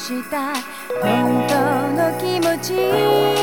した。本当の気持ち。